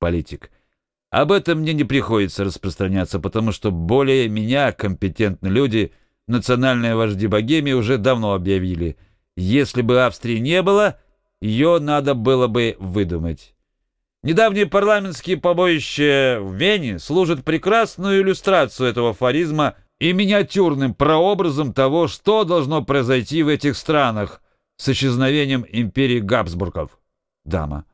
Политик. Об этом мне не приходится распространяться, потому что более меня компетентные люди, национальные вожди Богемии уже давно объявили. Если бы Австрии не было, ее надо было бы выдумать. Недавние парламентские побоища в Вене служат прекрасную иллюстрацию этого афоризма и миниатюрным прообразом того, что должно произойти в этих странах с исчезновением империи Габсбургов. Дама.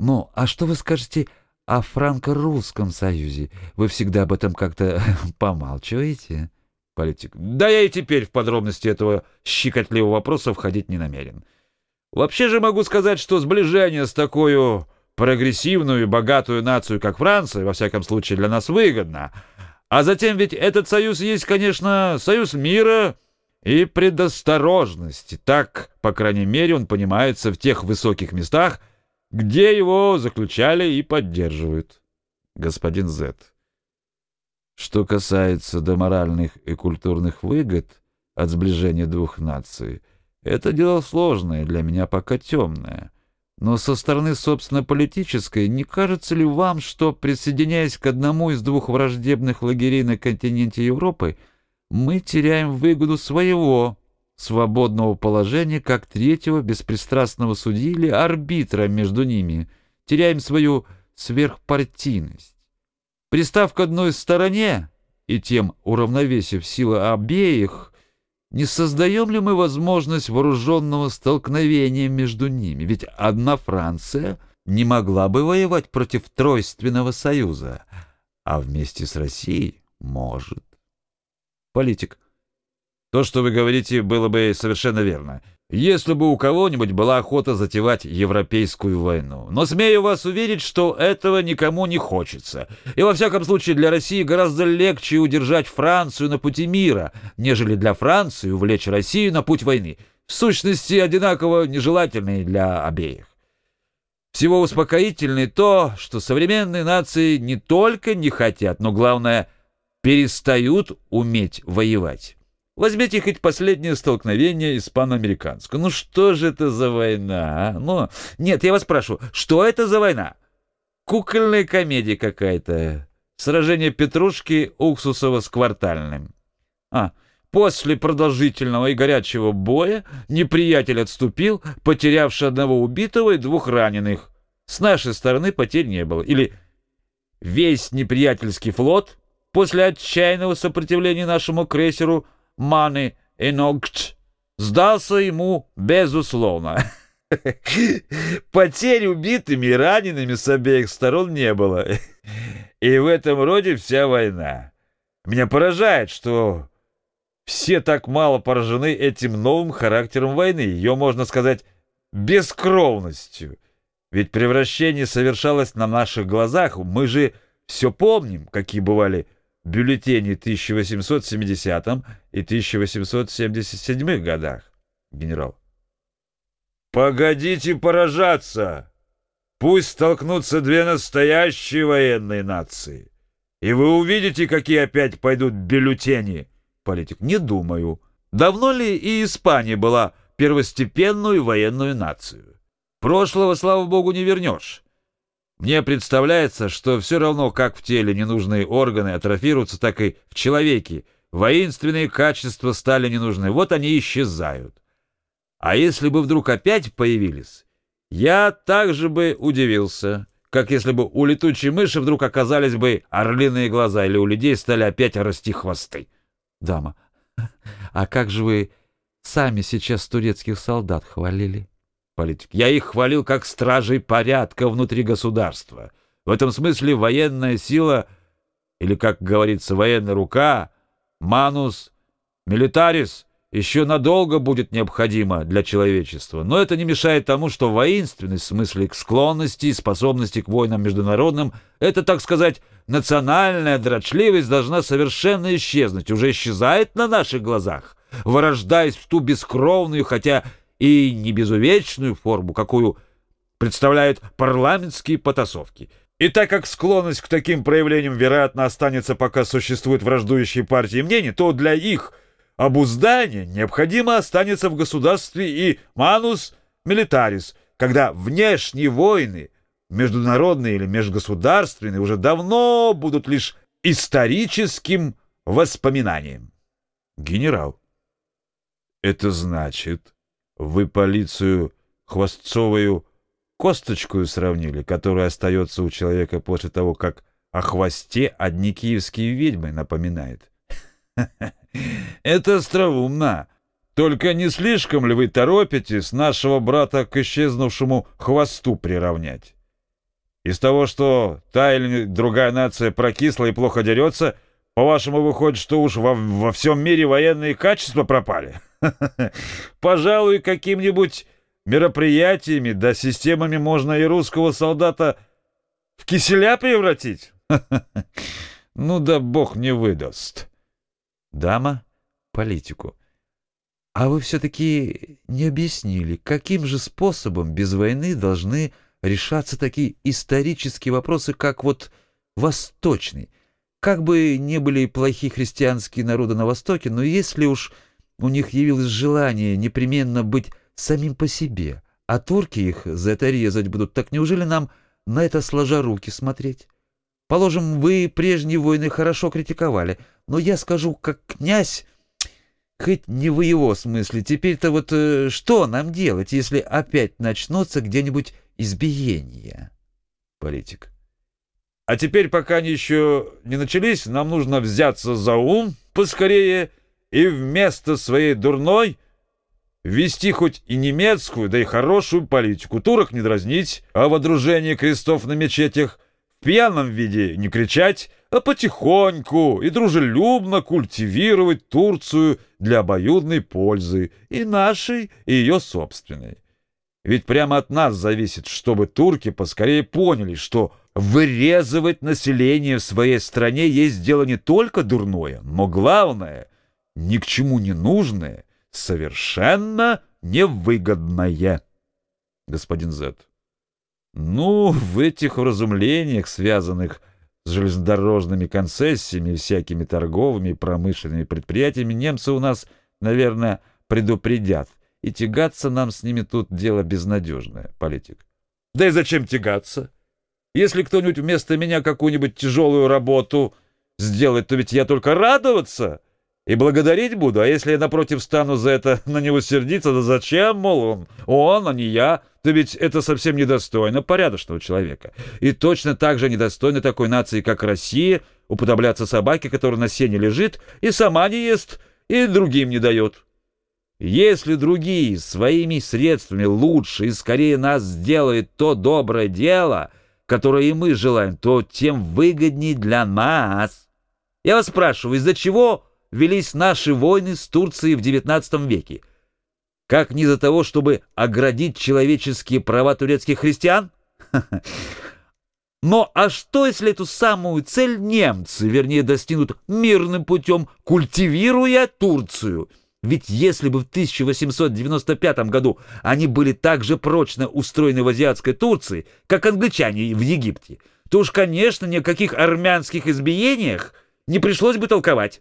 Ну, а что вы скажете о франко-русском союзе? Вы всегда об этом как-то помалчиваете? Политик. Да я и теперь в подробности этого щекотливого вопроса входить не намерен. Вообще же могу сказать, что сближение с такой прогрессивную и богатую нацию, как Франция, во всяком случае для нас выгодно. А затем ведь этот союз есть, конечно, союз мира и предосторожности. Так, по крайней мере, он понимается в тех высоких местах, где его заключали и поддерживают. Господин З. Что касается до моральных и культурных выгод от сближения двух наций, это дело сложное, для меня пока темное. Но со стороны, собственно, политической, не кажется ли вам, что, присоединяясь к одному из двух враждебных лагерей на континенте Европы, мы теряем выгоду своего свободного положения как третьего беспристрастного судьи или арбитра между ними, теряем свою сверхпартийность. Пристав к одной стороне и тем уравновесив силы обеих, не создаем ли мы возможность вооруженного столкновения между ними? Ведь одна Франция не могла бы воевать против Тройственного союза, а вместе с Россией может. Политик. То, что вы говорите, было бы совершенно верно если бы у кого-нибудь была охота затевать европейскую войну. Но смею вас уверить, что этого никому не хочется. И во всяком случае для России гораздо легче удержать Францию на пути мира, нежели для Франции увлечь Россию на путь войны. В сущности, одинаково нежелательные для обеих. Всего успокоительнее то, что современные нации не только не хотят, но, главное, перестают уметь воевать. Возьмите хоть последнее столкновение испано-американское. Ну что же это за война, а? Ну, нет, я вас спрашиваю, что это за война? Кукольная комедия какая-то. Сражение Петрушки Уксусова с Квартальным. А, после продолжительного и горячего боя неприятель отступил, потерявший одного убитого и двух раненых. С нашей стороны потерь не было. Или весь неприятельский флот после отчаянного сопротивления нашему крейсеру — Маны Эногч сдался ему безусловно. Потерь убитыми и ранеными с обеих сторон не было. И в этом роде вся война. Меня поражает, что все так мало поражены этим новым характером войны, ее, можно сказать, бескровностью. Ведь превращение совершалось на наших глазах, мы же все помним, какие бывали бюллетени 1870 и 1877 годах, генерал. Погодите поражаться! Пусть столкнутся две настоящие военные нации, и вы увидите, какие опять пойдут бюллетени. Политик, не думаю. Давно ли и Испания была первостепенную военную нацию? Прошлого, слава богу, не вернешь. Мне представляется, что все равно, как в теле ненужные органы атрофируются, так и в человеке воинственные качества стали ненужны. Вот они исчезают. А если бы вдруг опять появились, я также бы удивился, как если бы у летучей мыши вдруг оказались бы орлиные глаза или у людей стали опять расти хвосты. Дама, а как же вы сами сейчас турецких солдат хвалили? Политик. Я их хвалил как стражей порядка внутри государства. В этом смысле военная сила, или, как говорится, военная рука, манус, милитарис, еще надолго будет необходима для человечества. Но это не мешает тому, что воинственность в смысле склонности и способности к войнам международным, это, так сказать, национальная дрочливость должна совершенно исчезнуть, уже исчезает на наших глазах, вырождаясь в ту бескровную, хотя и не безувечную форму, какую представляют парламентские потасовки. И так как склонность к таким проявлениям, вероятно, останется, пока существуют враждующие партии мнений, то для их обуздания необходимо останется в государстве и манус милитарис, когда внешние войны международные или межгосударственные, уже давно будут лишь историческим воспоминанием. Генерал. Это значит, вы полицию хвостцовую косточку сравнили, которая остается у человека после того, как о хвосте одни киевские ведьмы напоминает. Это остроумно. Только не слишком ли вы торопитесь нашего брата к исчезнувшему хвосту приравнять? Из того, что та или другая нация прокисла и плохо дерется, по-вашему, выходит, что уж во, во всем мире военные качества пропали? Пожалуй, каким-нибудь мероприятиями да системами можно и русского солдата в киселя превратить. Ну да бог не выдаст. Дама политику. А вы все-таки не объяснили, каким же способом без войны должны решаться такие исторические вопросы, как вот восточный. Как бы не были плохие христианские народы на Востоке, но если уж у них явилось желание непременно быть самим по себе, а турки их за это резать будут, так неужели нам на это сложа руки смотреть? Положим, вы прежние войны хорошо критиковали, но я скажу, как князь, хоть не в его смысле, теперь-то вот э, что нам делать, если опять начнутся где-нибудь избиения? Политик. А теперь, пока они еще не начались, нам нужно взяться за ум поскорее и вместо своей дурной вести хоть и немецкую, да и хорошую политику, турок не дразнить, а водружение крестов на мечетях в пьяном виде не кричать, а потихоньку и дружелюбно культивировать Турцию для обоюдной пользы и нашей, и ее собственной. Ведь прямо от нас зависит, чтобы турки поскорее поняли, что вырезывать население в своей стране есть дело не только дурное, но главное — ни к чему не нужное, совершенно невыгодное. Господин Зет. Ну, в этих вразумлениях, связанных с железнодорожными концессиями, всякими торговыми и промышленными предприятиями, немцы у нас, наверное, предупредят. И тягаться нам с ними тут дело безнадежное, политик. Да и зачем тягаться? Если кто-нибудь вместо меня какую-нибудь тяжелую работу сделает, то ведь я только радоваться и благодарить буду, а если я напротив стану за это на него сердиться, да зачем, мол, он, он, а не я, то ведь это совсем недостойно порядочного человека. И точно так же недостойно такой нации, как Россия, уподобляться собаке, которая на сене лежит и сама не ест, и другим не дает. Если другие своими средствами лучше и скорее нас сделают то доброе дело, которое и мы желаем, то тем выгоднее для нас. Я вас спрашиваю, из-за чего велись наши войны с Турцией в XIX веке? Как не из-за того, чтобы оградить человеческие права турецких христиан? Но а что, если эту самую цель немцы, вернее, достигнут мирным путем, культивируя Турцию? Ведь если бы в 1895 году они были так же прочно устроены в азиатской Турции, как англичане в Египте, то уж, конечно, ни о каких армянских избиениях не пришлось бы толковать.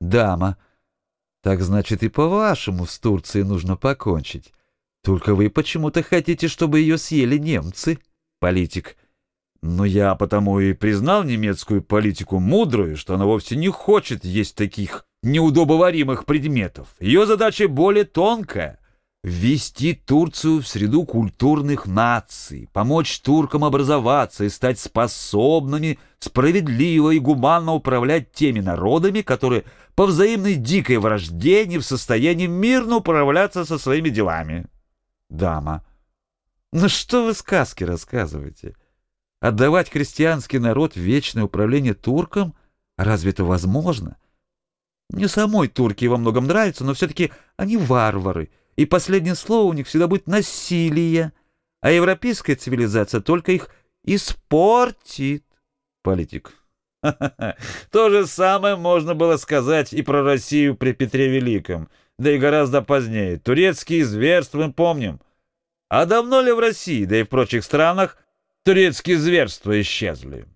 Дама. Так значит и по-вашему с Турцией нужно покончить. Только вы почему-то хотите, чтобы ее съели немцы. Политик. Но я потому и признал немецкую политику мудрую, что она вовсе не хочет есть таких неудобоваримых предметов. Ее задача более тонкая — ввести Турцию в среду культурных наций, помочь туркам образоваться и стать способными справедливо и гуманно управлять теми народами, которые по взаимной дикой вражде не в состоянии мирно управляться со своими делами. Дама. Ну что вы сказки рассказываете? Отдавать христианский народ в вечное управление туркам? Разве это возможно? Мне самой турки во многом нравятся, но все-таки они варвары — и последнее слово у них всегда будет насилие, а европейская цивилизация только их испортит. Политик. То же самое можно было сказать и про Россию при Петре Великом, да и гораздо позднее. Турецкие зверства мы помним. А давно ли в России, да и в прочих странах, турецкие зверства исчезли?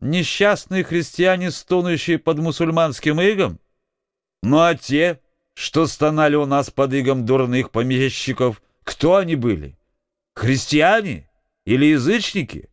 Несчастные христиане, стонущие под мусульманским игом? Ну а те, что стонали у нас под игом дурных помещиков, кто они были? Христиане или язычники?